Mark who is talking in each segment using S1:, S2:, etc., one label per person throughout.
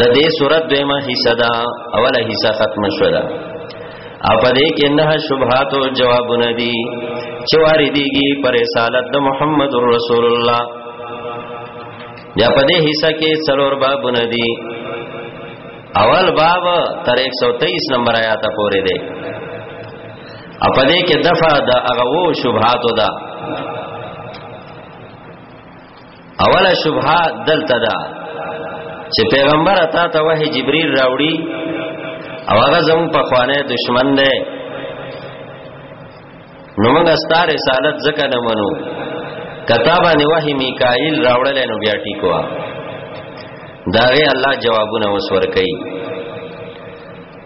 S1: د دې صورت دویمه حصہ دا اوله حصہ ختم شو دا او په دې کې نه شبهات او جوابونه دي چې واري ديږي پر رسالت د محمد رسول الله بیا په دې حصہ کې څلور بابونه دي اول باب تر 123 نمبر آیات پورې دی او په دې کې دفعه د هغه وو شبهات او دا اوله شبهه دلته ده چې پیغمبر عطا ته وحی جبرئیل راوړي او هغه زمو په خوانه دشمن دی نو موږ ستاره رسالت ځکه نه منو کتابه نه وحی میکائیل راوړل نو بیا ټیکو داغه الله جوابونه وسور کوي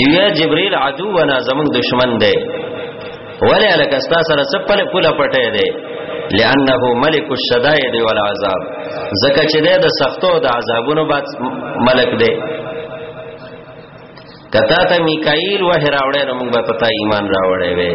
S1: دیویا جبرئیل عدو ونا زمون دشمن دی ولی الک استا سره سپل پولا پټه دی لانه ملک الشدائد والعذاب زکه چې د سختو د عذابونو بعد ملک دی کتا ته میکائیل وه راوړې نو موږ به پتا ایمان راوړې وې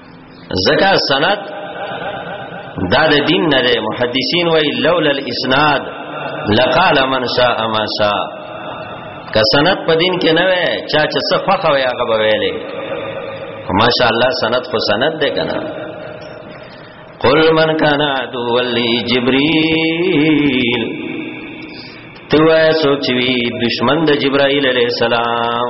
S1: زکا سند دا د دین نه دی محدثین وای لولا الاسناد لقال من شاء ما شاء که سند په دین کې نه وای چا چې څه فخ وای هغه به ویلې ماشاء الله سند خو سند دی کنه قل من کان عدو ولی جبريل تو سوچوي دشمن د جبرائیل علیہ السلام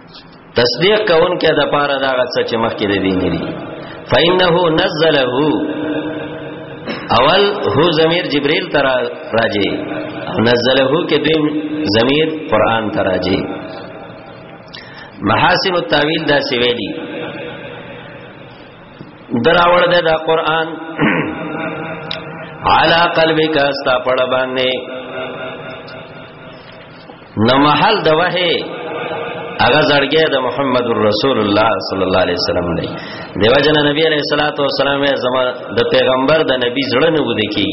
S1: تصدیق کون کې د پاره دا غڅ چې مخ کې د دین دی فإنه نزله اول هو ضمیر جبرئیل تر راځي نزله کې دین ضمیر قران تر راځي محاسن التاویل دا سی ویلی دراوړ ده دا قران علا قلبک استا پړ باندې نو محل د وحی هغه زړګی د محمد رسول الله صلی الله علیه وسلم دی دیو جن نبی علیہ الصلوۃ والسلام زما د پیغمبر د نبی زړه نه ودی کی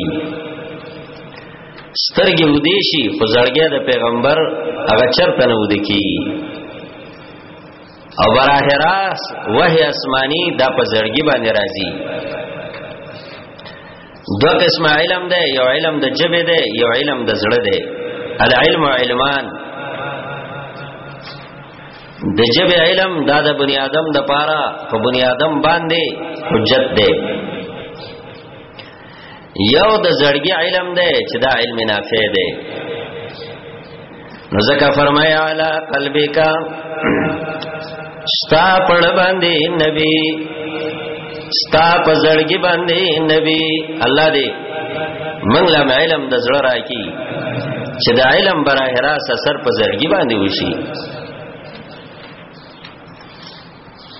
S1: سترګې ودی شي خو زړګی د پیغمبر هغه چرته نه ودی کی او براه راس وحی اسماني دا په زړګي باندې راځي دو قسم علم ده یو علم د جبه ده یو علم د زړه ده العلم علمان د جبه علم دا د بنی آدم د پاره په بنی آدم باندې حجت ده یو د زړګي علم دی چې دا علم نافع دی نو ځکه فرمای علی قلبک ستا پړ باندې نبی ستا په زړګي باندې نبی الله دې موږ له علم د زړه راکی چې د علم براه راس اثر په زړګي باندې وشي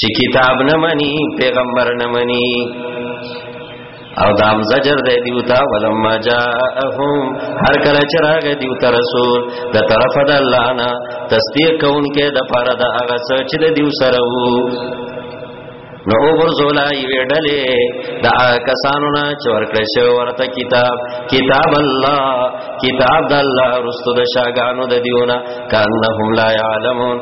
S1: چې کتاب نه مني پیغمبر نه مني او دام زجر دے دیوتا ولما جاءهم هر کله چې راغ دیوتا رسول د طرف د الله نه تصدیق کوونکې د پاره د هغه څه چې د دیو سره وو نو ورزولا یې ډلې د کسانو نه چور کړې شو ورته کتاب کتاب الله کتاب د الله رستو د شاګانو د دیونه کانهم لا یعلمون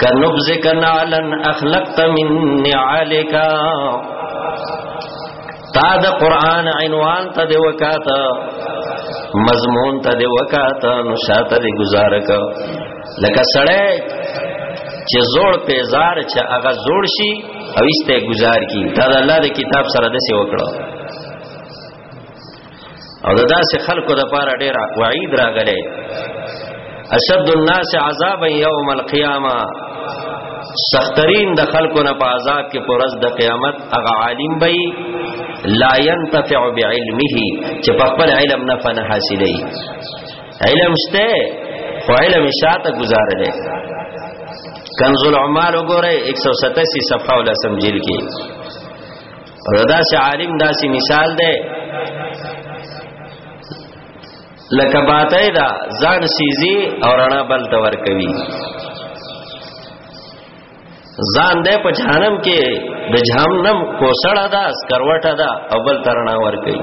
S1: کنبزک نعلن اخلقت من نعالک تا د قران عنوان ته دی وکاته مضمون ته دی وکاته نو شاته دی گزارک لکه سړی چې زوړ پیزار چې هغه زوړ شي او ایسته گزار کی دا د الله د کتاب سره د سی وکړو او د داسې خلکو د پاره ډېر وعید راغلی اشد الناس عذابا یوم القیامه سخترین د خلکو نه په عذاب کې پرز د قیامت هغه عالم به لا ينتفع بعلمه چې په خپل علم نه فن حاصلې علم شته خو علم شاته گزارلې کنز العمال وګوره 187 صفحه ولا سمجیل کې دا سه عالم دا سه مثال ده لکه باته دا ځان سیزي او رڼا بل تور کوي ځان دې په جهنم کې د جهنم کوسړه ده سکروټه ده او بل ترنا ور کوي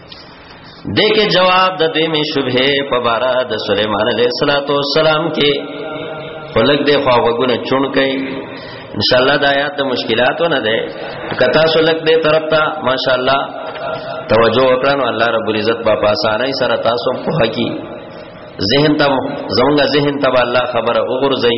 S1: دیکھے جواب د دې می شبهه په بارا د سليمان عليه السلام کې خلق دې خوا وګونه چون کوي ان شاء الله دا آیات د مشکلاتو نه ده کتا سلک دې طرف ته ماشاء الله توجه وکړنو الله رب العزت په پاسانه سره تاسو په حقي ذهن ته زمونږه ذهن ته الله خبره وګورځي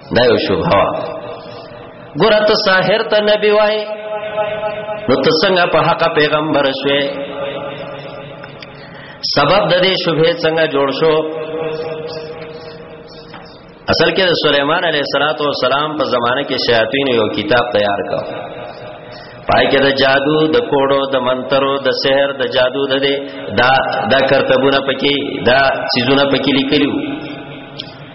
S1: دا یو شوبه وا ګور ته ساحر ته نبی وای نو ته څنګه په حق پیغمبر شوې سبب د دې شوبه څنګه جوړ شو اصل کې د سليمان عليه السلام په زمانه کې شیاطین یو کتاب تیار کړ پای کې د جادو د کوړو د منترو د سحر د جادو د دې دا دا کرتبونه پکې دا سيزونه پکې لیکلو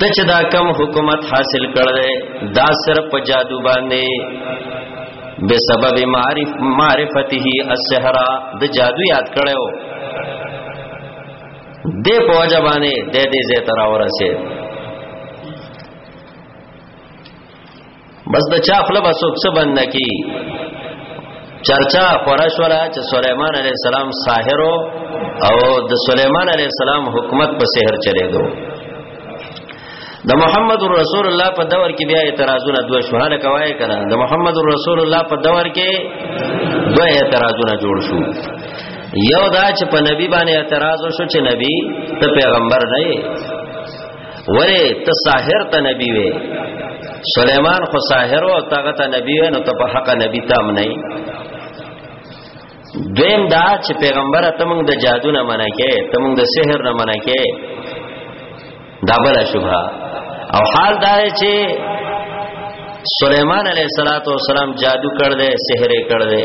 S1: د چې دا کم حکومت حاصل کړل دا صرف په جادو باندې به سبب معرف معرفته السحرا د جادو یاد کړو د په وجه باندې د دې زه تر اورسه بس د چا خپل به څوک څه بند کی چرچا خورا شورا چې سليمان عليه السلام ساحر او د سليمان عليه السلام حکومت په سحر چلے دو د محمد رسول الله په دور کې بیا اعتراضونه دوه شوهاله کوي کنه د محمد رسول الله په دور کې دوه اعتراضونه جوړ شو یو دا چې په نبی باندې اعتراض وشو چې نبی ته پیغمبر نه وره ته ساحر ته نبی وې سليمان خو ساحر او تاغه ته نبی وې نو ته په حق نبی تام نه دویم دا چې پیغمبر ته موږ د جادو نه منع کې ته موږ د سحر نه منع کې دا بل شوبه او حال دا چې سليمان عليه السلام جادو کړ دې سحر کړ دې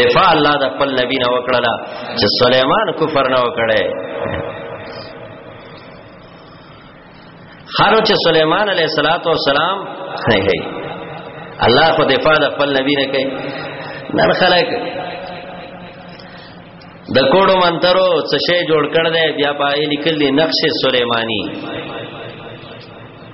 S1: دفاع الله د خپل نبی نه وکړه چې سليمان کفر نه وکړي خارو چې سليمان عليه صلوات و سلام نه هي الله خو دفاع د خپل نبی نه کوي نن خلک د کوډو منترو څه شی جوړ کړ دی بیا پای لیکل دي نقش سليماني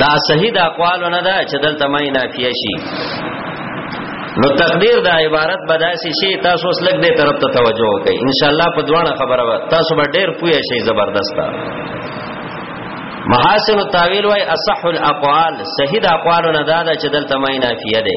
S1: دا صحیح دا اقوال نه ده چې دلته مې نافیه شي نو تقدیر دا عبارت بداسي شي تاسو اوس لګ دې طرف ته توجه وکړئ ان شاء الله په دوانه خبره و تاسو به ډېر پوه شئ زبردست محاسن التاویل وای اصح الاقوال صحیح دا اقوال نه ده چې دلته مې نافیه ده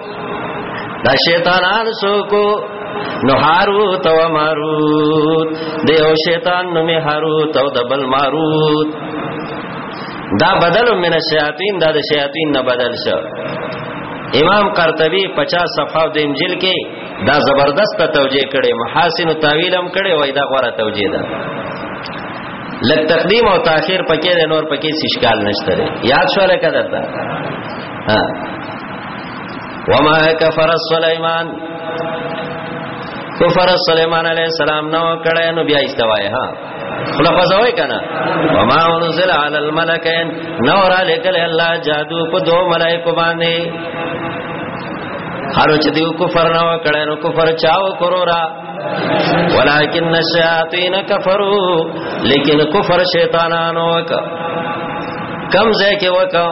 S1: دا شیطانان سوکو نو هاروت او ماروت دیو شیطان نو می هاروت او دبل ماروت دا بدل من الشیاطین دا د شیاطین نه بدل شو امام قرطبی 50 صفحه د انجیل کې دا زبردست توجیه کړي محاسن التاویل هم کړي وای دا غوړه توجیه ده لک تقدیم او تاخير پکې نور پکې سشکال نشته یاد شو لکه درته ها وما كفر سليمان کفر سليمان عليه السلام نو کړه نو بیا استوای ها خلفزوي کنه وما انزل على الملكين نور عليكل الله جادو په دو ملائکه باندې هر چې دیو کفر نو کړه نو کفر چاو کرورا ولكن الشياطين كفروا لیکن کفر شیطانانو وک کم ځای کې وکاو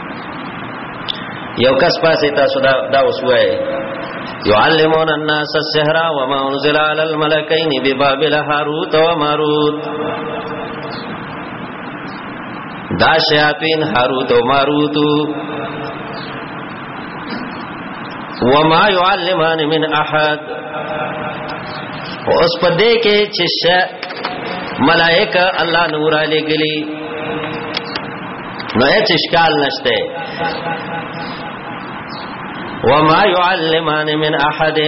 S1: یو کس پاسې تاسو دا دا وسوي يعلمون الناس السحر وما انزل على الملكين ببابل هاروت وماروت دا شیاطین هاروت و ماروت وما يعلمان من احد اوس په دې کې چې ملائکه الله نور علی ګلی نو هیڅ اشکال نشته وما يعلمان من احد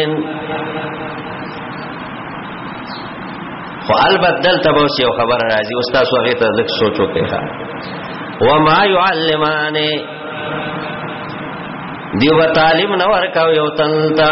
S1: خو البته دلته به یو خبر راځي استاد هغه ته ځک سوچو کې ښا وما يعلمان دیو تعلیم نو ورکاو یو تنتا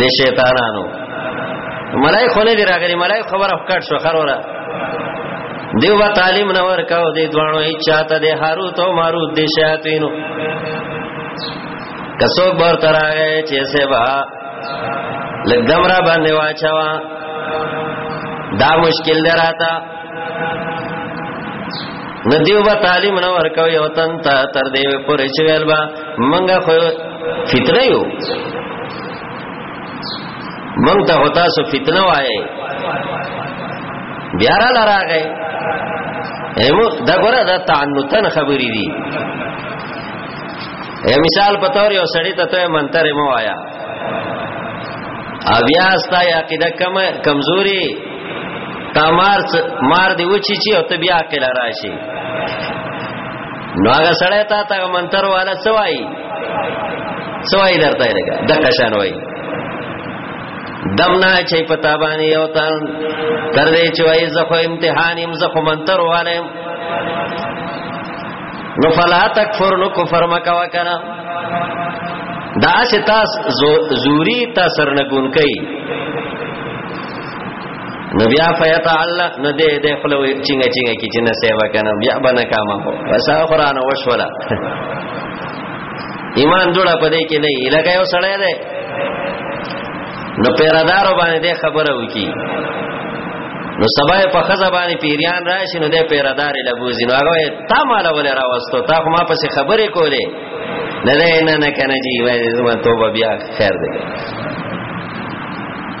S1: د شیطانانو ملای خو نه دی راغلی ملای خبره فکر شو خروره دیو با تعلیم نه ورکاو دی دوانو هیڅ چاته دی هاروت او ماروت دی شیاطینو کسو بر تراغه چې سبا لګم را باندې واچوا دا مشکل دراتا ندیو با تعلیم نه ورکاو یو تن ته تر دی پر چویل با منګه خو فتنه یو منګ ته هوتا سو فتنه وایي بیا را لراغې ایمو دا ګوره دا تعنتن خبرې دي اے مثال په تور یو سړی ته ته منتر مو آیا بیا ستا عقیده کم کمزوري تا مار مار دی وچی چی او ته بیا عقل راشي نو هغه سړی تا ته منتر والا سوای سوای درته لګا د قشان وای دمنا چي پتا باندې یو تن تر دې چې وای زه خو امتحان يم زه خو منتر والم نو فلا تکفر نو کفر مکا وکنا دا چې تاسو زوري تاسو رنګون کوي نو بیا فیتعل نو دې دې خپل چنګ چنګ کی چې نه سیوا کنه بیا بنه کامه هو بس قرآن وشولا ایمان جوړه پدې کې نه لګا یو سړی دی نو پیرادار باندې دې خبره وکي نو سبا په خزه باندې پیریان راشي نو دې پیرادار لبوزي نو هغه تا مال ولې راوستو تا خو ما پسې خبرې کولې نه نه نه کنه جی وای زما توبه بیا خیر دی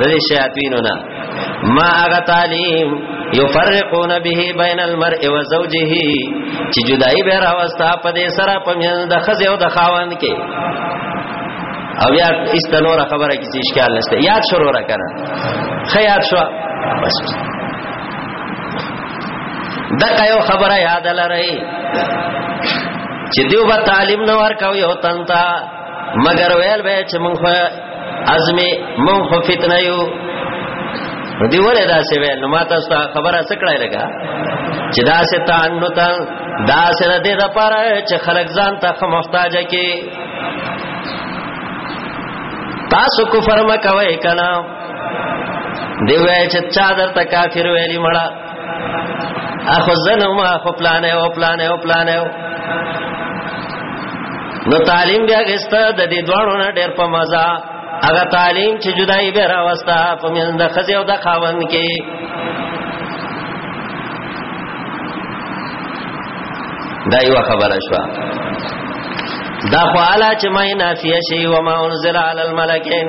S1: د شیاطینو نه ما هغه تعلیم یفرقون به بین المرء و زوجه چې جدائی به راوستا په دې سره په میان د خزه او د خاوند کې او یا استنور خبره کې اشکال نشته یاد شروع را کنه خیال شو بس دغه یو خبره یاد لرئ چې دیو به تعلیم نو ورکاو یو تنتا مگر ویل به چې مونږ ازمه مونږ خو فتنه یو نو دی ولې دا څه ویل نو ما تاسو ته خبره سکړای لګا چې دا څه تعنت دا سره دې د پاره چې خلک ځان ته محتاج کی تاسو کفر مکوئ کنا دی وای چې چا درته کافر ویلی مړه اخو زنم اخو پلانه او پلانه او پلانه نو تعلیم بیا غسته د دې دوړو نه ډېر په مزه هغه تعلیم چې جدای به راوستا په من د خزه او د خاوند کې دا یو خبره شو دا خو اعلی چې مې نافیه شي و ما انزل علی الملکین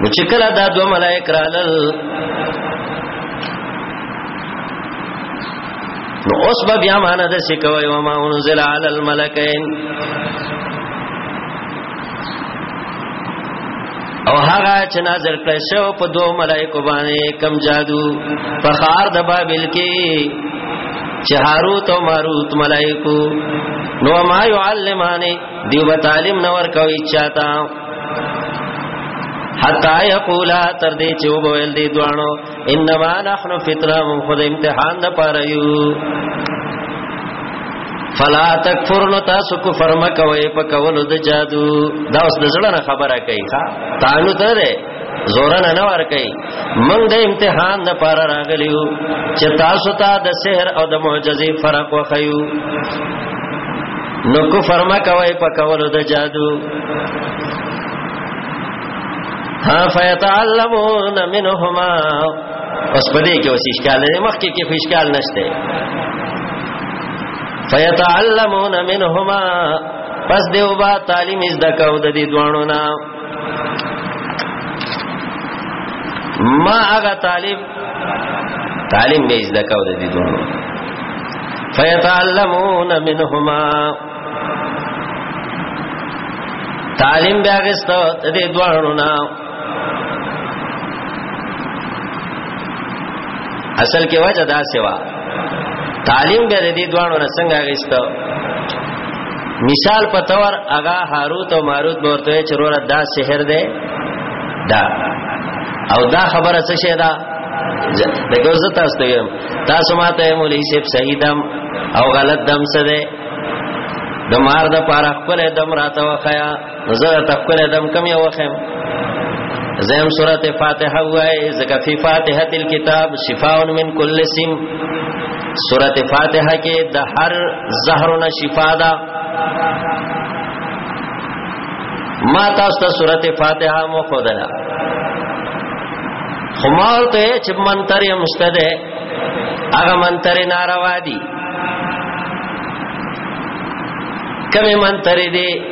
S1: نو چې کله دا دوه ملائک رالل نو اوس به بیا معنا د څه کوي او ما انزل علی الملکین او هغه چې نازل کړی شو په دوه ملائکو باندې کم جادو په خار د بابل کې چې هاروت او ماروت ملائکو نو ما يعلماني دیو به تعلیم نور کوي چاته حتا یقولا تر دې چې وبویل دي دوانو انما نحن فتنه مون خود امتحان نه پاره یو فلا تکفرن تاسو کفر مکوئ په کولو د جادو دا اوس د زړه نه خبره کوي ښا تعالو ته زورن نه ور کوي موږ د امتحان د پار راغلیو چې تاسو ته د سحر او د معجزې فرق وخیو نو کو فرما کوي په کولو د جادو ها فیتعلمون منهما پس پدې کې اوس اشکال دی مخکې کې خو اشکال نشته فیتعلمون منهما پس دیو با تعلیم از دکاو د دې دوانو نه ما هغه طالب تعلیم به زده کاو د دې دوه فیتعلمون منهما تعلیم بیا غستو د دې دوه نه اصل کې وجه دا سیوا تعلیم به د دې دوانو نه څنګه غیستو مثال په تور اغا هاروت او ماروت ورته چې روره دا شهر دی دا او دا خبره څه شه ده دغه زه تاسو ته یم تاسو ما ته مولوی صاحب صحیح دم او غلط دم څه ده د مار د پاره خپل دم راته وخیا زه تکل دم کم یو خیم زم سورته فاتحه وای زکه فی فاتحه الكتاب شفاء من کل سم سورته فاتحه کې د هر زهرونه شفا ده ما تاسو ته سورته فاتحه مو خدلا خمال ته چې منتر یې مستده هغه منتر ناروا دي کمه منتر دي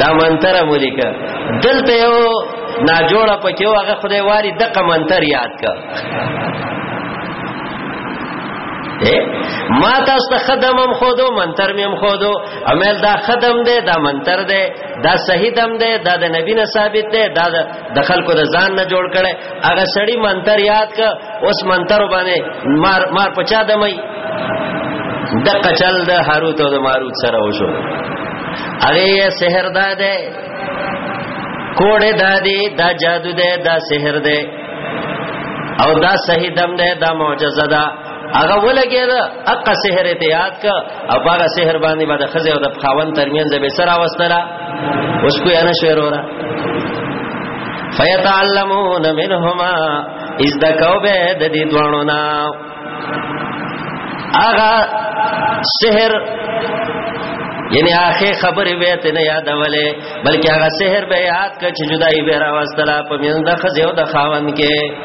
S1: دا منتر ملک دلته یو نا جوړه پکې هغه خدای واري دغه منتر یاد کا ما تاسو ته خدم هم خودو منتر مې هم خودو امل دا خدم دی دا منتر دی دا صحیح دم دی دا د نبی نه ثابت دی دا د خلکو د ځان نه جوړ کړي هغه سړی منتر یاد ک اوس منتر باندې مار مار پچا دمای د قچل د هاروت او د ماروت سره وشو هغه سحر دا ده کوړه دا دی دا جادو ده دا سحر ده او دا صحیح دم ده دا معجزه ده هغه ولګی دا اقا سحر ته یاد کا او هغه سحر باندې باندې خزه او د خاون ترمنځ به سره واسترا اوس کو انا شعر ورا فیتعلمون منهما از د کوبه د دې دوانو نا هغه سحر یعنی هغه خبرې به ته نه یادولې بلکې هغه سحر به یاد کړ چې جدای به راوستله په میند خزه او د خاون کې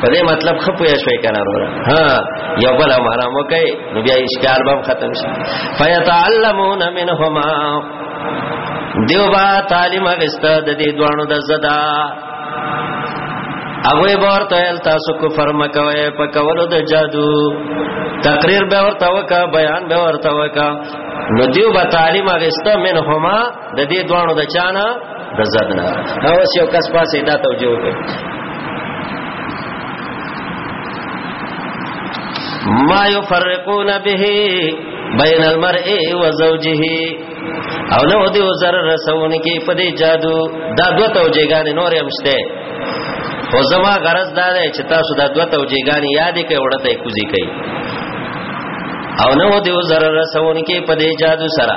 S1: په دې مطلب خپویا شوي کنه وروره ها یو بل معنا مو کوي نو بیا اشکال به ختم شي فیتعلمون منهما دیو با تعلیم غستا د دې دوانو د زدا هغه ورته ال تاسو کو فرما کوي په کولو د جادو تقریر به ورته وکا بیان به ورته وکا نو دیو با تعلیم غستا منهما د دې دوانو د چانه د زدنا او یو کس پاسې دا توجه وکړي ما يفرقون به بین المرء و زوجه او نو دی وزر رسون کی په دې جادو دا دوه توجیهګان نور هم شته او زما غرض دا دی چې تاسو دا دوه توجیهګان یاد کړئ وړته کوزي کوي او نو دی وزر رسون کی په دې جادو سره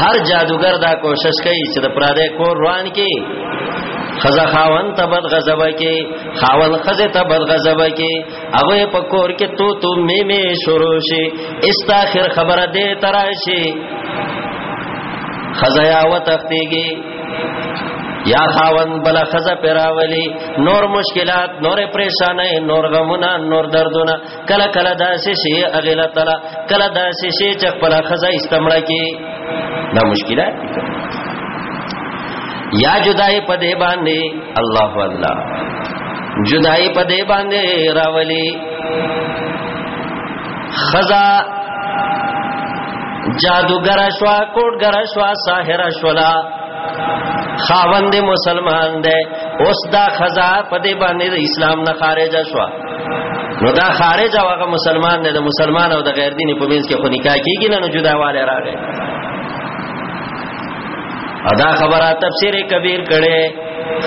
S1: هر جادوګر دا کوشش کوي چې د پرادې کور روان کې خزا خاون ته بد غضب کې خاون خزه ته بد غضب کې هغه په کور کې تو تو می می شروع شي استاخر خبره دې تراشي خزا یا وتختيږي یا خاون بل خزه پراولي نور مشکلات نور پریشانه نور غمونه نور دردونه کله کله دا سه شي اغلا تعالی کله دا سه شي چې خپل خزه استمړه کې دا مشکله یا جدای په دې باندې الله الله جدای په دې باندې راولي خزا جادوګر شوا کوټګر شوا ساحر شولا خاوند مسلمان دی اوس دا خزا په دې باندې اسلام نه خارج شوا نو دا خارج او هغه مسلمان نه د مسلمان او د غیر دیني په منځ کې خو نکاح کیږي نه نو جداواله راغی ادا خبره تفسیر کبیر کړي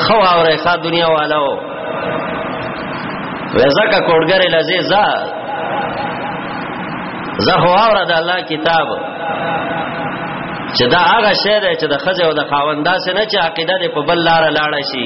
S1: خو اوره ښا دنیا والو وزکه کوډګر لزه ز زه خو اوره د الله کتاب چې دا هغه شی دی چې د خځه او د خاوند داسې نه چې عقیده دې په بل لار لاړه شي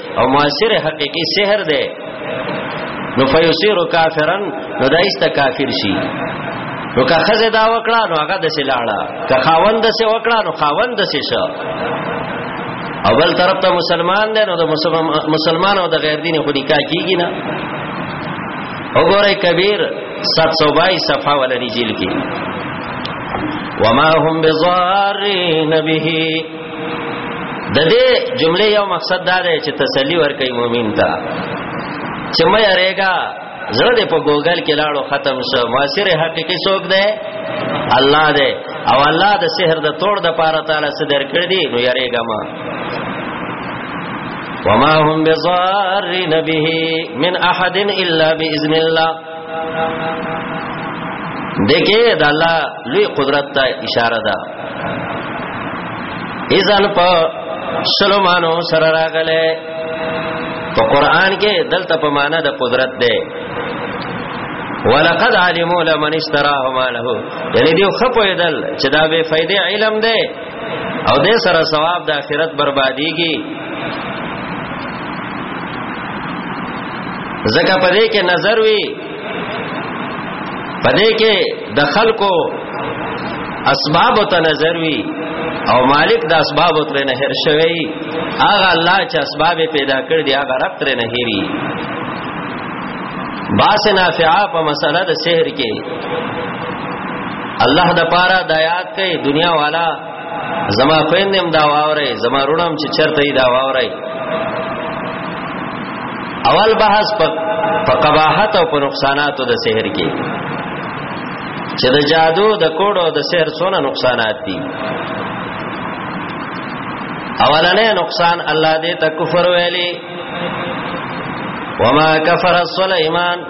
S1: او معاصر حقيقي سحر دی نو فیصير کافرا نو دایسته کافر شي نو که خزه دا وکړه نو هغه د سلاړه که خاوند سه وکړه نو خاوند سه شو او بل طرف ته مسلمان دی نو د مسلمان او د غیر دین خو نکاح کیږي نه وګوره کبیر 722 صفحه ولني جیل کې وما هم بضارین به د دې جملې یو مقصد دا دی چې تسلی ورکړي مؤمن ته چې مې اړېګا زړه دې په ګوګل کې لاړو ختم شو موثر حقيقي څوک دی الله دی او الله د سحر د توړ د پاره تعالی څخه درکړ دی نو یریګا ما وما هم بضارین به من احد الا باذن الله دګه د الله لوی قدرت ته اشاره ده اذن په سلمانو سره راغله په قران کې دلته په معنا د قدرت ده ولقد علموا لمن اشتراه ما له یعنی دیو خپویدل چې دا به فائدې علم ده او دې سره ثواب د آخرت برباديږي زکه پدې کې نظر وی پدې کې د خلکو اسباب ته نظر وی او مالک د اسباب تر نه هر شوی هغه الله چې اسباب پیدا کړ دی هغه رب تر نه هری باس نافعه په مسله د سحر کې الله د پاره د یاد کوي دنیا والا زما خويندم دا واوري زما رونم چې چرته دا واوري اول بحث په قباحت او په نقصاناتو د سحر کې چې د جادو د کوډو د سحر څونه نقصانات دي اولنې نقصان الله دې ته کفر ویلي وما کفر سليمان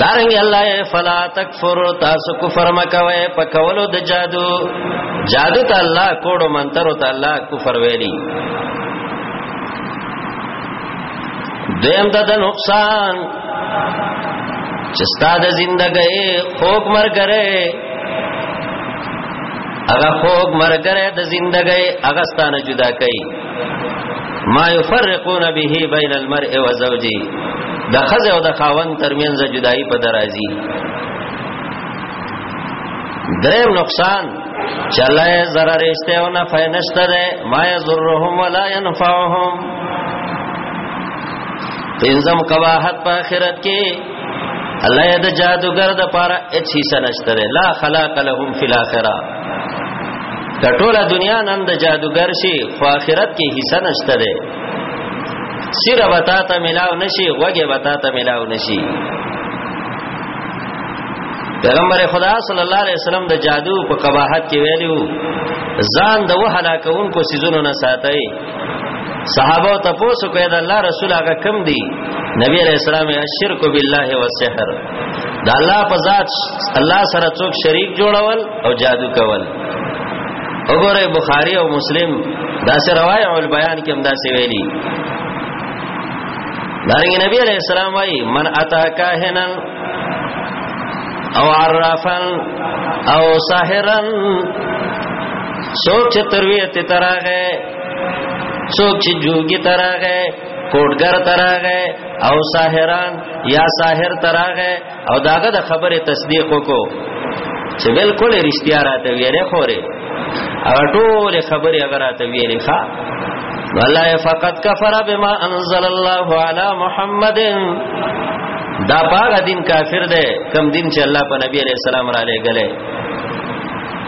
S1: دارنګ الله فلا تکفر تاسو کفر مکوي په کولو د جادو جادو ته الله کوډو منتر ته الله کفر ویلي دیم د نقصان چې ستاد زندګي خوک مرګره هغه خوک مرګره د زندګي هغه ستانه جدا کوي ما يفرقون به بين المرء وزوجه د خزه او د خاون ترمنځ جدائی په درازي دریم نقصان چې الله یې zarar اشته او نه فینشته ده ما یضرهم ولا ينفعهم پنځم قواحت په آخرت کې الله یې د جادوګر د پاره هیڅ حصہ نشته لا خلاق لهم فی الاخره د ټوله دنیا نن د جادوګر شي خو آخرت کې حصہ نشته ده سیر وتا ته ملاو نشي وګه وتا ته ملاو نشي پیغمبر خدا صلی الله علیه وسلم د جادو په قباحت کې ویلو ځان د وهلا کوونکو سيزونو نه ساتي صحابه ته پوسو کوي د الله رسول هغه کم دي نبی علیہ السلام شرک بالله والسحر دا الله په ذات الله سره څوک شریک جوړول او جادو کول وګوره بخاری او مسلم دا سه روایت او بیان کې هم دا سه ویلي دارنګ نبی علیہ السلام وايي من اتا کاهنا او عرفا او ساحرا سوچ ترویت تراغه سوچ جوګی تراغه کوټګر تراغه او ساحران یا ساحر تراغه او داغه د خبره تصدیق وکړو چې بالکل رښتیا راته ویره خوره او ټول خبره هغه راته ویره ښا والله فقط کفر بما انزل الله على محمد دا باغ دین کافر دی کم دین چې الله په نبی عليه السلام را لګلې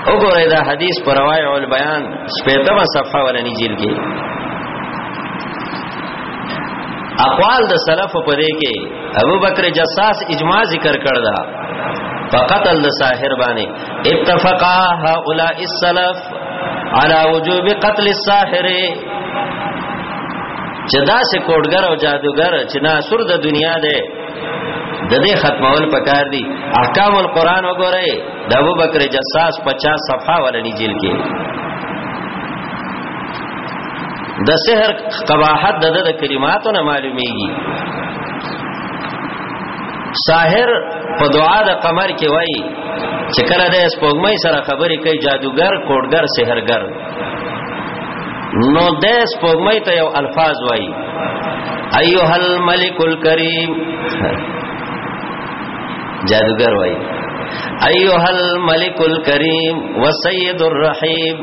S1: وګوره دا حدیث پر روایت البیان سپیتمه صفحه ولنی جیل کې اقوال د سلف په دې کې ابو بکر جساس اجماع ذکر کړ دا فقتل د ساحر باندې اتفقا هؤلاء السلف على وجوب قتل الساحر چې دا سه کوډګر او جادوګر چې ناسور د دنیا دی د دې ختمول پکار دي احکام القرآن وګورئ د ابوبکر جساس 50 صفحه ولني جیل کې د سحر قباحت د د کلماتو نه معلومیږي ساحر په دعا د قمر کې وای چې کله د سپوږمۍ سره خبرې کوي جادوګر کوډګر سحرګر نو د سپوږمۍ ته یو الفاظ وای ایها الملک الکریم جادوګر وای ایها الملک الکریم وسید الرحیم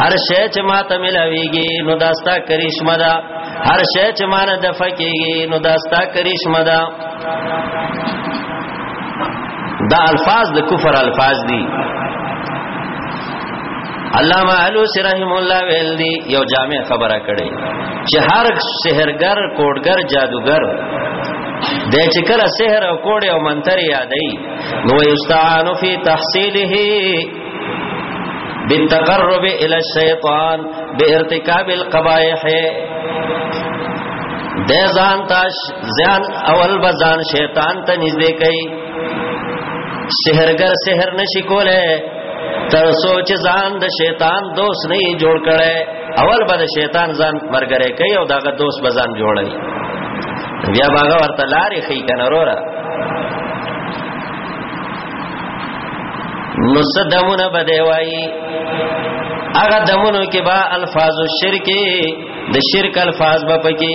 S1: هر شی چې ما ته ملاويږي نو داستا کرشمه ده هر شی چې ما نه دفکیږي نو داستا کرشمه ده دا الفاظ د کفر الفاظ دي علامہ علوسی رحم الله ویل دی یو جامع خبره کړي چې هر سحرګر کوډګر جادوګر د چې کله سحر او کوډ او منتر یادای نو یستعان فی تحصیله بالتقرب الى الشیطان بارتکاب القبائح د ځان تاش ځان اول بزان شیطان ته نږدې کوي سحرګر سحر نشي کوله تر سوچ ځان د شیطان دوست نه جوړ کړي اول به د شیطان ځان مرګره کوي او دغه دوست بزان جوړي بیا باغ ورته لارې خې کنه وروره نو صدمونه بده وای هغه دمونو کې با الفاظ الشرک د شرک الفاظ به پکې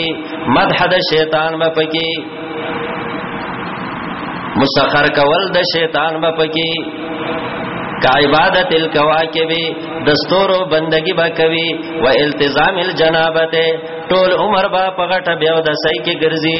S1: مدح د شیطان به پکې مسخر کول د شیطان به پکې کا عبادت الکواکب دستورو بندگی با کوي و التزام الجنابت ټول عمر با پغټ بیا د سای کې ګرځي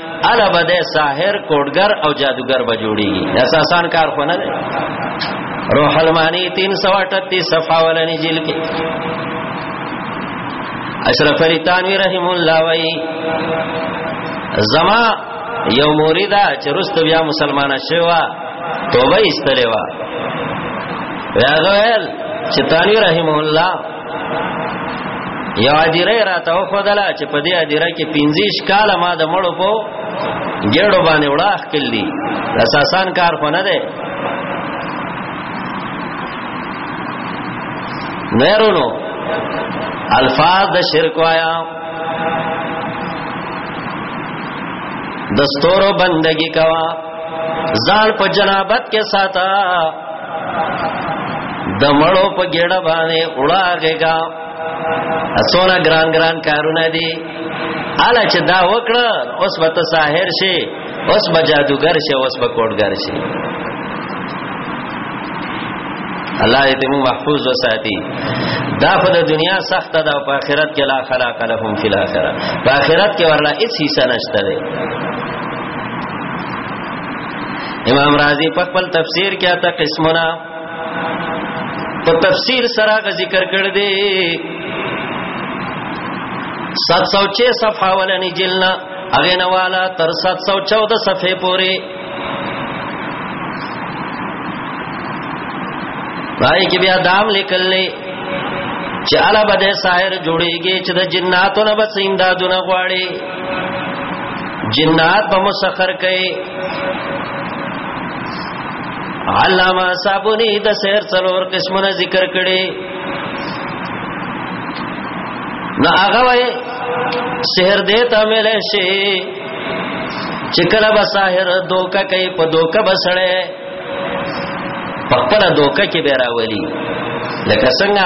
S1: الا بده ساحر کوډګر او جادوګر به جوړیږي دا آسان کار خو نه دی روح المانی 338 صفحه ولنی جیل کې اشرف علی تانوی رحم الله وای زما یو مریدا چې رست بیا مسلمانه شوا توبه ایستلې وا ویل چې تانوی رحم الله یو ادیره را ته خدلا چې په دې ادیره کې 15 کال ما د مړو په ګړو باندې وړاخ کړلی اساسان کار خو نه دی نهرونو الفاظ د شرک وایا دستورو بندگی کوا ځان په جنابت کې ساته د مړو په ګډه باندې وړاګهګا اسونه ګران ګران کارونه دي اله چې دا وکړه اوس به ته ساحر شي اوس به جادوګر شي اوس به کوډګر شي الله دې موږ محفوظ وساتي دا په د دنیا سخت ده او په آخرت کې لا خلاق لهم فی الاخره په آخرت کې ورلا هیڅ حصہ نشته امام رازی په خپل تفسیر کې اته قسمونه په تفسیر سره غ ذکر کړ دې 706 صفحه ولنی جلنا هغه نواله تر 714 صفحه پورې پای کې بیا دام لیکلې چې الا بده سایر جوړيږي چې د جناتو نه بس امدادونه غواړي جنات په مسخر کوي علامہ صابونی د سیر څلور قسمونه ذکر کړي نو هغه وای سحر دې ته مل شي چې کله به ساحر دوکه کوي په دوکه بسړې په خپل دوکه کې به راولي لکه څنګه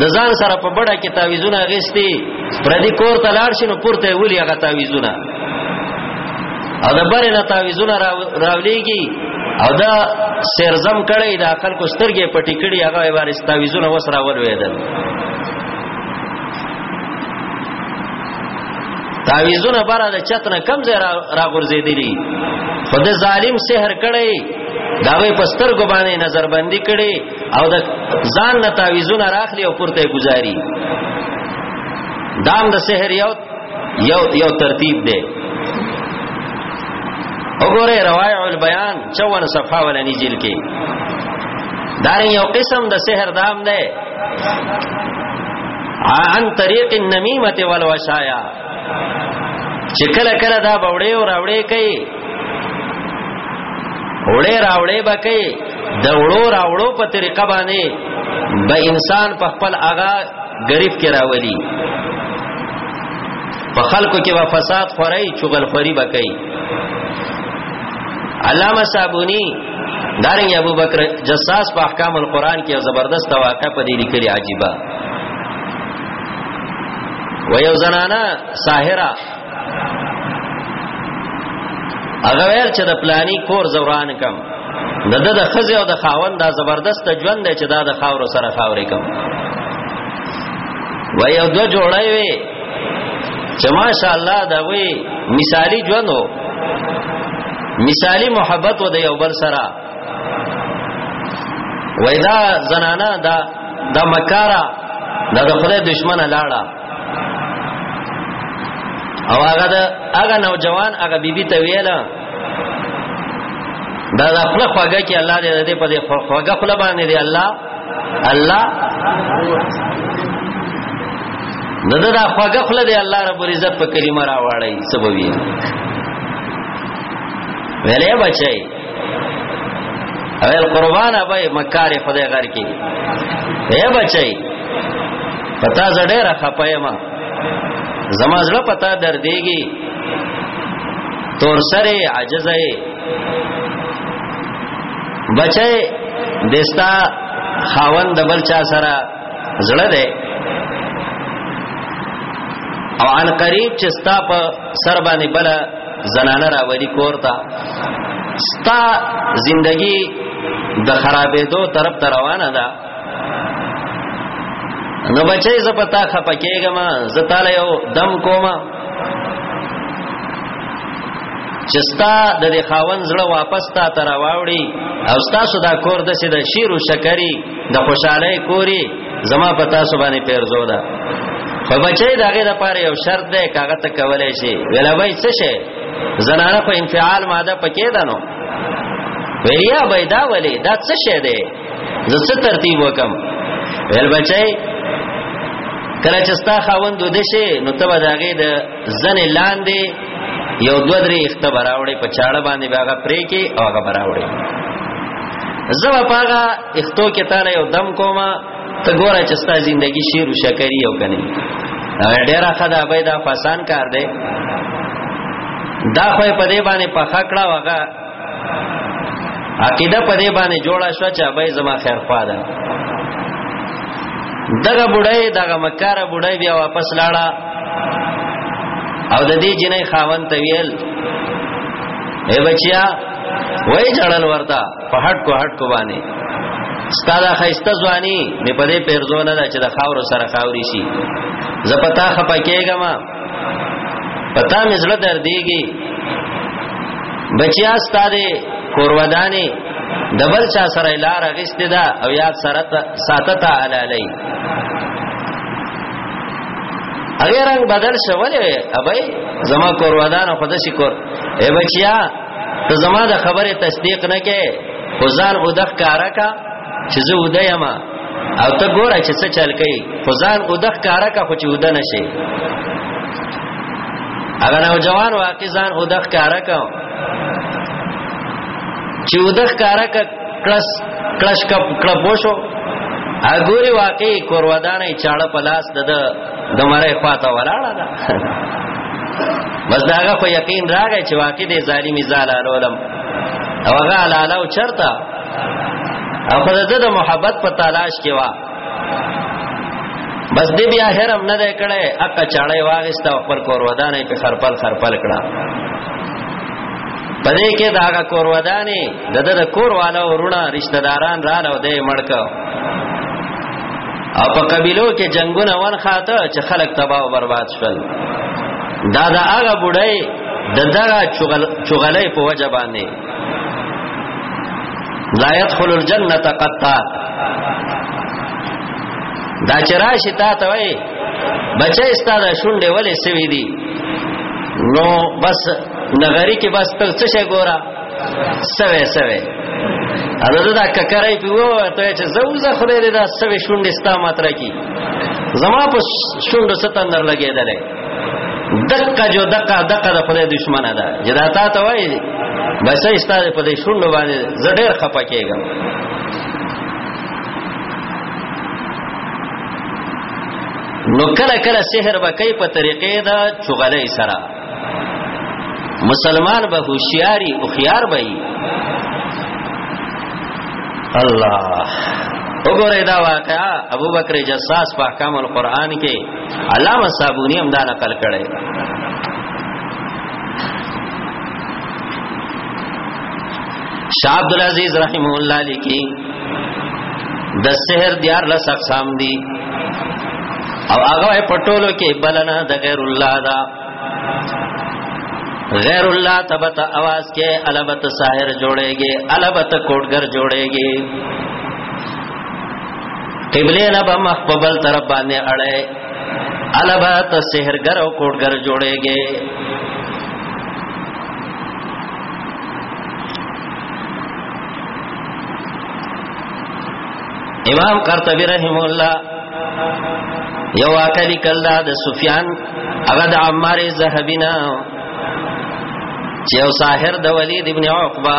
S1: د ځان سره په بڑا کې تعویذونه غستی پردي کور ته لاړ شنو پورته ولي هغه تعویذونه او د بره نه تعویذونه راولېږي او دا سرزم کړي د عقل کو سترګې پټې کړي هغه واره تعویذونه وسره ولوېدل تعویذونه بره د چتنه کم ځای را غورځېدلي خو د ظالم سحر کړي دا وې پستر ګبانې نظر بندي کړي او د ځان نه تعویذونه راخلی او پورته گزاري دام د سحر یو یو یو ترتیب دی وګوره روایع البیان 54 صفحه ولنی جیل کې دا یو قسم د سحر دام دی عن طریق النمیمه والوشایا چې کله کله دا بوړې او راوړې کوي وړې راوړې به کوي د وړو راوړو په طریقه باندې به انسان په خپل اغا غریب کې راولي په خلکو کې به فساد خورای چغل خوري به کوي علامه صابونی دارنګ ابو بکر جساس په احکام القرآن کې زبردست واقع په دې لیکلي عجيبه و یو زنانه ساحره هغه ویل چې د پلانی کور زوران کم د د خزه او د خاوند دا زبردست ژوند دی چې دا د خاور سره خاورې کم و یو دو جوړای وي چې ماشاء الله دا وی مثالی ژوند مثالی محبت و د یو بل سره وای دا زنانا دا دا مکارا دا د خدای دشمن لاړه او هغه دا هغه نوجوان هغه بیبي ته ویله دا د خپل خواږه کې الله دې دې په دې خواږه خپل باندې دې الله الله دا دا خواږه خپل دې الله رب عزت په کلمه راوړی سبب یې ویلې بچي اویل قربان ابای مکاری خدای غر کی اے بچای پتا زړه را خپای ما زما زړه پتا در دیږي تور سره عجز اے بچای دستا خاون د بل چا سره زړه ده او عن قریب چې ستا په سر باندې بل زنانه راولي کورتا ستا زندگی د خرابې دو طرف ته روانه ده نو بچي ز پتا خپکیګم ز تعالی یو دم کوما چستا د دې خاون زړه واپس تا تر واوړي او تاسو دا کور د سید شیر او شکری د خوشاله کوری زما پتا سو باندې پیرزو ده خو بچی داګه د پاره یو شرط ده کاغه ته کولای شي ویلا وای څه شي زنانه په انفعال ماده پکې ده نو ویریا بيدا ولی دا څه شي ده زه څه ترتیب وکم ویل بچی کله چې ستا خاوند ودشي نو ته به داګه د زنه لاندې یو دو درې اخته براوړې په چاړه باندې باغه پرې کې او هغه براوړې زما پاغه اختو کې تعالی یو دم کوما ته ګوره چې ستا ژوندۍ شیر شکری او کني ډېر خدا به دا فسان کار دی دا خو په دې باندې په خکړه وغه عقیده په دې باندې جوړه شو چې ابای زما خیر خوا ده دغه بډای دغه مکار بډای بیا واپس لاړه او د دې جنې خاون ته ویل اے بچیا وای جړل ورتا په هټ کو هټ کو باندې ستاده خیسته ځواني مې په دې پیرزونه ده چې د خاور سره خاوري شي زپتا خپکیګم پتا مې زړه دردېږي بچیا ستاره کورودانه دبل چا سره لار غست ده او یاد سره ساتتا علی هغه رنگ بدل شولې ابای زما کورودان خود شي کور اے بچیا ته زما د خبره تصدیق نه کې خو ځان ودخ کارا کا چې زه ودا یم او ته ګوره چې څه چل کوي خو ځان ودخ کارا کا خو چې ودا نشي هغه نو جوان واقع ځان ودخ کارا کا چې ودخ کارا کا کلس کلش کپ کلب وشو اګوري واقع کورودانه چاړه پلاس د د مړې خواته ولاړه ده بس داغه خو یقین راغی چې واقع دې ظالمی زال علم او هغه لاله چرته او خو د د محبت په تلاش کې وا بس دې بیا حرم نه ده کړه اقا چاړې واغستا خپل کور ودانې په خرپل خرپل کړه پدې کې داګه کور ودانې د د کور والا ورونه رشتہ داران را لو دې مړک او په قبيلو کې جنگونه ون خاطه چې خلک تباہ او برباد شول دا دا هغه بډای د دغه چغلې په وجه باندې لا يدخل الجنه قطا دا چرآش تا ته وای بچی ستاده شونډه ولې سوي دي نو بس نغری کې بس تر څه شي ګورا سوي سوي اته دا ککرای پیو ته چې زوزه خدای دې دا سوي شونډه ستا ماتره کی زما په شونډه ستندر لګیدلې دقه جو دقه دقه د خدای دشمنه ده جدا تا ته وای بس ایستاده په دې شونډو باندې زه ډېر خپه کېږم نو کله کله سحر به کوي په طریقې دا چغلې سره مسلمان به هوشیاری او خيار به الله وګوره دا واقعا ابوبکر جساس په احکام القرآن کې علامه صابونی هم دا نقل کړی شاه عبد العزيز رحم الله لیکي د سحر دیار لس اقسام دي او هغه پټولو کې بلنه د غیر الله دا غیر الله تبت आवाज کې البت ساحر جوړيږي البت کوټګر جوړيږي قبله نه به مخ په بل طرف باندې اړای البا ته سحرګر او کوټګر جوړيږي امام قرطبی رحم الله یو اکلی کلا د سفیان هغه د عمار زهبینا چې او ساحر د ولید ابن عقبہ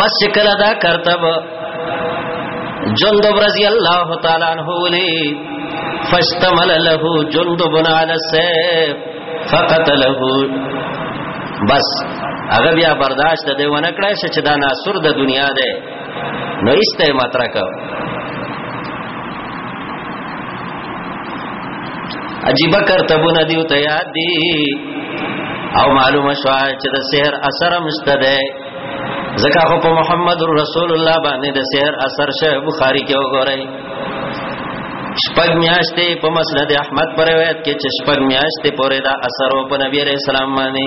S1: بس کله دا کرتب جندب رضی الله تعالی عنہ ولي فاستمل له جندب على السيف فقتله بس هغه بیا برداشت دی ونه کړای چې دا ناسور د دنیا دی نو ایسته مطرح کو عجیب کرتبونه دیو ته یاد دی او معلومه شو چې د سحر اثر مشته ده زکه خو په محمد رسول الله باندې د سحر اثر شه بخاری کې وګورئ شپږ میاشتې په مسند احمد پر روایت کې چې شپږ میاشتې پورې دا اثر په نبی عليه السلام باندې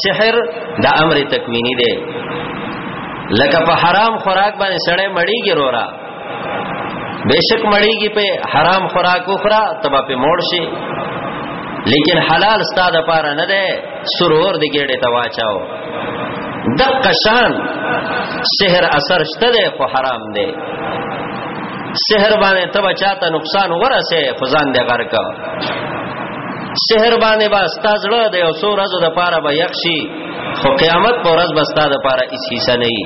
S1: سحر دا امر تکوینی دی لکه په حرام خوراک باندې سړی مړیږي رورا بشک مړیږي په حرام خوراک اخرى تبا په موړ شي لیکن حلال ستا د پاره نه ده سرور دی ګړې ته واچاو دق شان سحر اثر شته ده خو حرام ده سحر باندې تبا چاته نقصان ورسه خزان دې غر کا سحر باندې با ستا زړه د یو څو ورځو د پاره به یخ شي خو قیامت پر ورځ به ستا د پاره هیڅ حصہ نه وي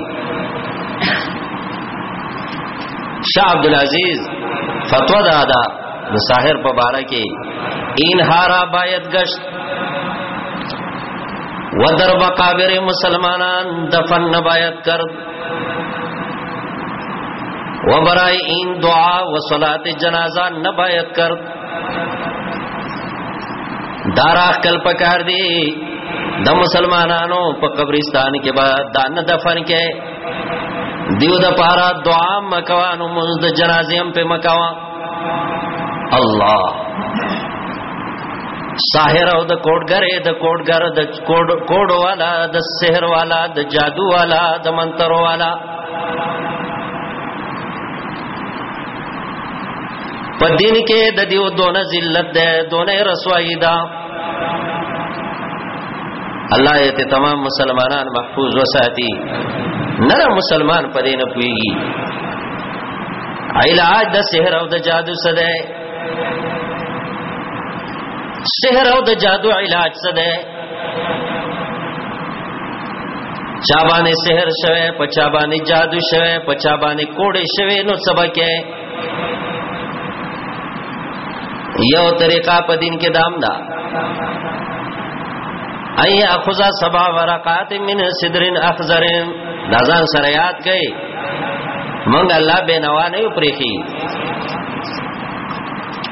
S1: شاه عبد العزيز فتوا دادا د ساحر په باره کې ان هارا باید گشت و در مقابر مسلمانان دفن نباید کرد و برای این دعا و صلات جنازان نباید کرد داراخ کل پکار دی د مسلمانانو په قبرستان کې به دان دفن کې دیو د پارا دعا مکوانو منځ د جنازې هم په مکوا الله ساحر او د کوډګرې د کوډګر د کوډ کوډ والا د سحر والا د جادو والا د منتر والا په دین کې د دیو دونه ذلت ده دونه رسوایی ده الله یې ته تمام مسلمانان محفوظ وساتي نه مسلمان په دین پويږي علاج د سحر او د جادو سره سحر او د جادو علاج سره چا باندې سحر شوه په چا باندې جادو شوه په چا باندې کوډې شوه نو سبکه یو طریقہ په دین کې دام دا ای اخذ سبع ورقات من صدر اخضر دا ځان سره یاد کړئ مونږ الله بنوا نه پریخي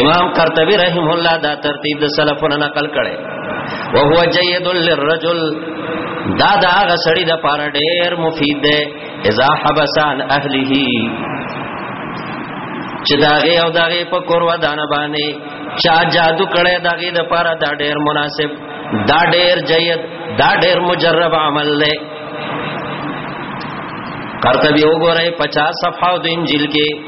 S1: امام قرطبی رحم الله دا ترتیب د سلفونو نقل کړي او هو جید للرجل دا دا هغه سړی د پاره ډیر مفید دی اذا حبسان اهله چې داغه او داغه په کور ودانه باندې چا جادو کړي داغه د پاره دا ډیر مناسب دا ډیر جید دا ډیر مجرب عمل دی قرطبی وګورئ 50 صفحه د انجیل کې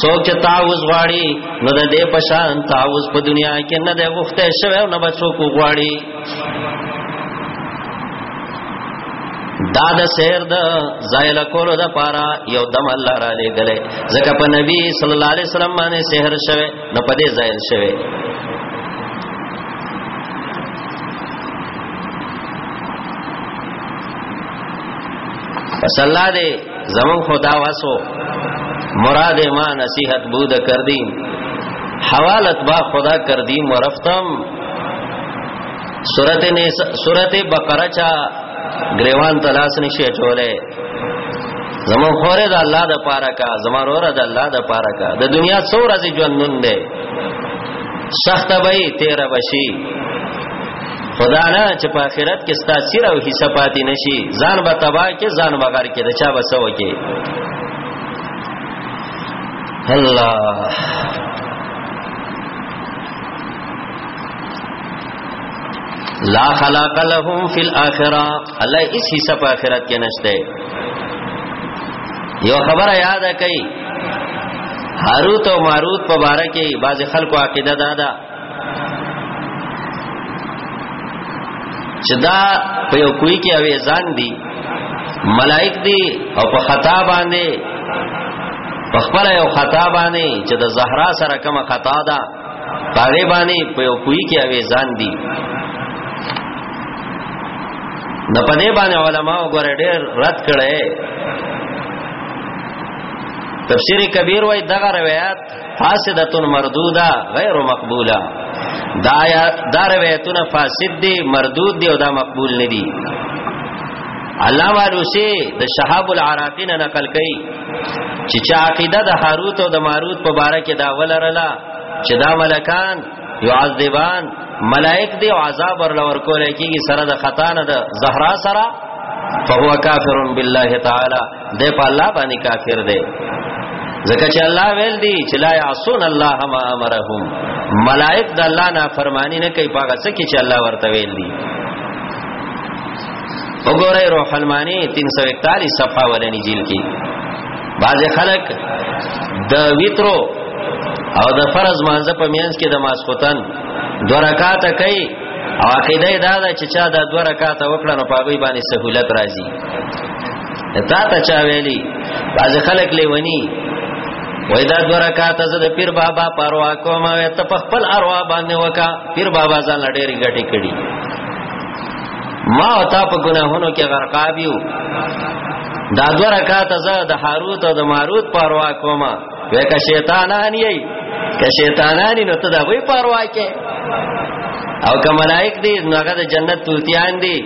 S1: څوک چې تعوذ غواړي نو د دې په شان تعوذ په دنیا کې نه دی غوښته شوی او نه به څوک غواړي دا د سیر د زایل کولو د پاره یو دم الله را لېګلې ځکه په نبی صلی الله علیه وسلم باندې سحر شوه نو په دې زایل شوه صلی الله زمون خدا واسو مراد ما نصیحت بود کردیم حوالت با خدا کردیم و رفتم سورت نیس سورت بقره چا گریوان تلاس نشی چوله زمون خوره د الله د پاره کا زمون وره د الله د پاره کا د دنیا څو ورځې ژوندون دی سخت به تیر بشي خدا نه چې په آخرت کې ستا سیر او حصہ پاتې نشي ځان به تبا کې ځان بغیر کې دا چا بسو کې الله لا خلاق لهم فی الاخره الله اس حصہ په آخرت کې نشته یو خبره یاد کړئ هاروت او ماروت په باره کې بعض خلکو عقیده دادا دا چې دا په یو کوی کې اوی ځان دي ملائک دي او په خطا باندې په خپل یو خطا باندې چې د زهرا سره کوم خطا ده پاره باندې په یو کوی کې اوی ځان دي د پدې باندې علما وګوره ډېر رد کړي تفسیر کبیر وای دغه روایت فاسدتن مردوده غیر مقبوله دا یا دا روایتونه فاسد دي مردود دي او دا مقبول نه دي علامه علوسی د شهاب العراقین نقل کړي چې چا عقیده د هاروت او د ماروت په باره کې دا ولرله چې دا ملکان يعذبان ملائک دی او عذاب ورلور کول کیږي سره د خطا نه د زهرا سره فهو کافر بالله تعالی دی په الله باندې کافر دی ځکه چې الله ویل دی چې لا یعصون الله ما امرهم ملائک د الله نه فرمانی نه کوي پاګه څه کې چې الله ورته ویل دی وګورئ روح المانی 341 صفحه ولنی جیل کې بعض خلک د ویترو او د فرض مانزه په میانس کې د ماسختن دوه رکعات کوي او عقیده دا ده چې چا دا دوه رکعات وکړه نو پاګوي باندې سہولت راځي تا ته چا ویلی باز خلک لیونی وای دا دو رکعات زه د پیر بابا پروا کوم او ته په خپل اروا باندې وکا پیر بابا ځان لړې غټي کړي ما او تا په ګناهونو کې غرقابیو دا دو رکعات زه د هاروت او د ماروت پروا کوم وای که شیطانان یې که شیطانان نو ته دا وی پروا کې او که ملائک دي نو هغه د جنت توتیان دي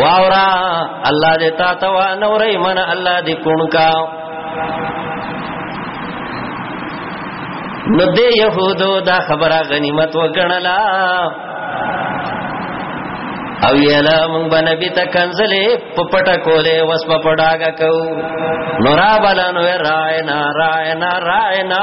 S1: واورا الله دې تا ته وا نورې من الله دې کون کا نو دې يهودو دا خبره غنیمت وګڼلا او یلا مونږ باندې به تکنزلې پپټه کولې وس په پډاګه کو نورا بلانو راینا راینا راینا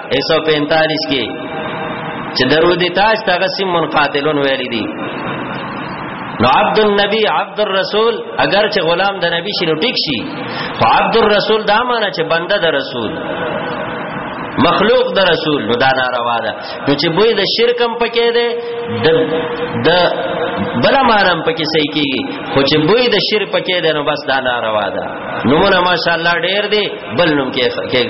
S1: 145 کې چې درود تاج تاغه سیم منقاتلون ویل دي نو عبد النبی عبد الرسول اگر چې غلام د نبی شنو ټیک شي خو عبد الرسول دا معنی چې بنده د رسول مخلوق د رسول نو دا ناروا ده نو چې بوی د شرکم پکې ده د د بل مانم پکې صحیح کیږي خو چې بوی د شر پکې ده نو بس دا ناروا ده نمونه ماشاءالله ډېر دی بل نوم کې کېږي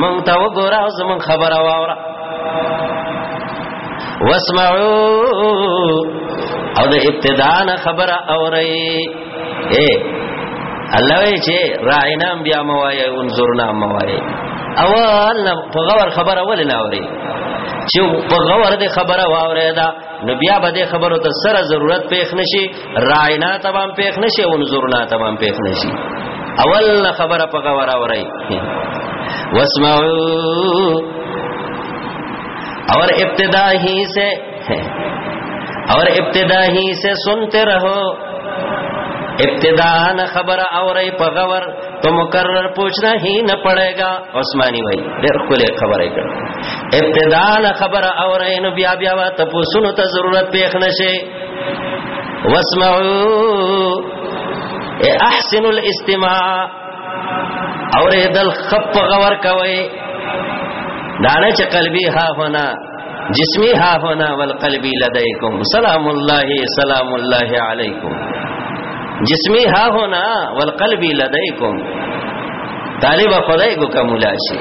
S1: مونږ ته وګوره او زمون خبره واوره واسمعو او د ابتداء نه خبره اوري اے الله وی چې راینا بیا موای انظرنا موای اول نه په غور خبره ولې نه اوري چې په غور د خبره واوري دا نو بیا به دې خبرو ته سره ضرورت پېښ نشي راینا تمام پېښ نشي او نظرنا تمام پېښ نشي اول نه خبره په غور اوري واسمعوا اور ابتدا ہی سے اور ابتدا ہی سے سنتے رہو ابتدا خبر اور پغور تو مکرر پوچھنا ہی نہ پڑے گا عثماني وای ډېر خله خبره کړ ابتدا نه خبره اورې نو بیا بیا وا ته پوسونو ته ضرورت پېښ نشي واسمعوا احسن الاستماع اورې دل خپ غور کوي دانه چې قلبي ها هنا جسمی ها هنا والقلبی لدیکم سلام الله سلام الله علیکم جسمی ها هنا والقلبی لدیکم طالب خدای کو کوملا شي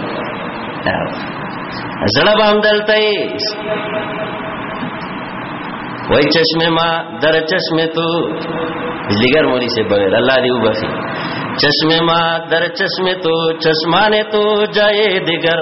S1: زړه باندې دلته وای چشمه ما در چشمه تو دیگر مولی سے بغیر اللہ دیو بخی چشمه ما در چشمه تو چشمانه تو جائے دیگر